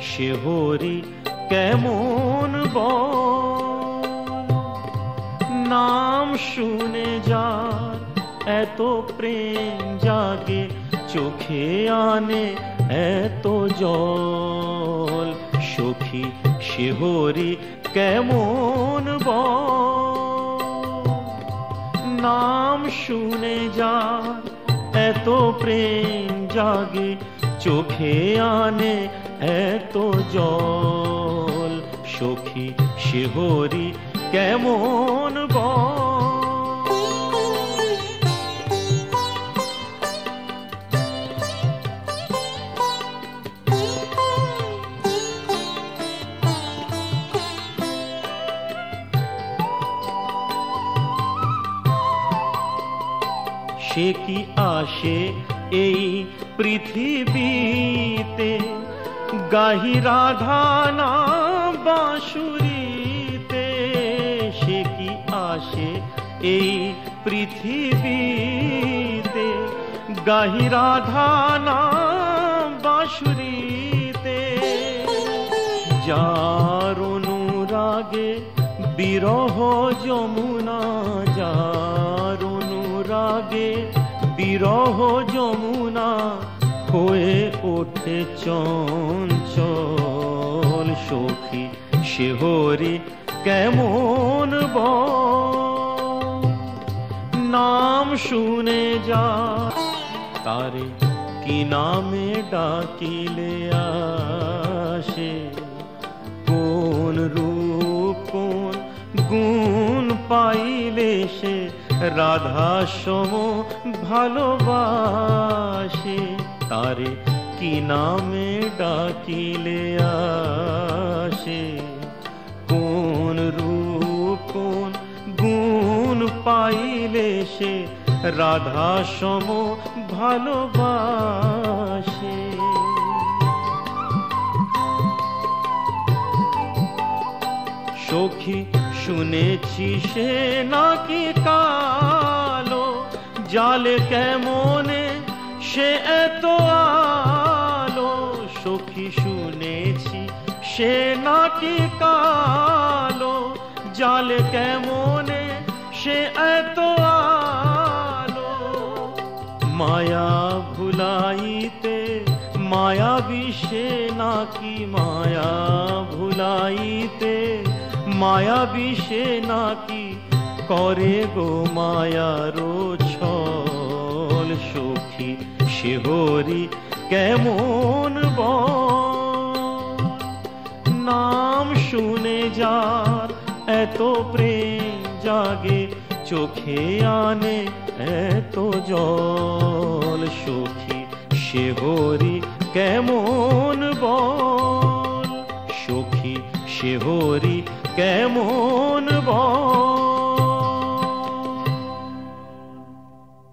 শেহরি কেমন বল? নাম শুনে যার এত প্রেম জাগে, চোখে আনে এত জল। সখী শেহরি কেমন বল? নাম শুনে যার এত প্রেম জাগে চোখে আনে এত জল। সখী শেহরি কেমন বল? সে কি আসে এই পৃথিবীতে গাহি রাধা না বাঁশুরিতে, সে কি আসে এই পৃথিবীতে? গাহি রাধা না বাঁশুরিতে, যার অনুরাগে বিরহ যমুনা, যার অনুরাগে বিরহ যমুনা হয়ে ওঠে চঞ্চল সখী। শেহরি কেমন বল? নাম শুনে যা। তারে কি নামে ডাকিলে আসে রাধা সম ভালোবাসে, তারে কি নামে ডাকিলে আসে? কোন রূপ, কোন গুণ পাইলে সে রাধা সম ভালোবাসে? সখী শুনেছি সে নাকি কালো, জালে কেমনে সে এত আলো? সখী শুনেছি সে নাকি কালো, জালে কেমনে সে এত আলো? মায়া ভুলাইতে মায়া বিষে নাকি মায়া? মায়া বিষে নাকি করে গো মায়ারো ছল সখী শেহরি কেমন নাম শুনে যার এত প্রেম জাগে, চোখে আনে এত বল সখী শেহরি কেমন বল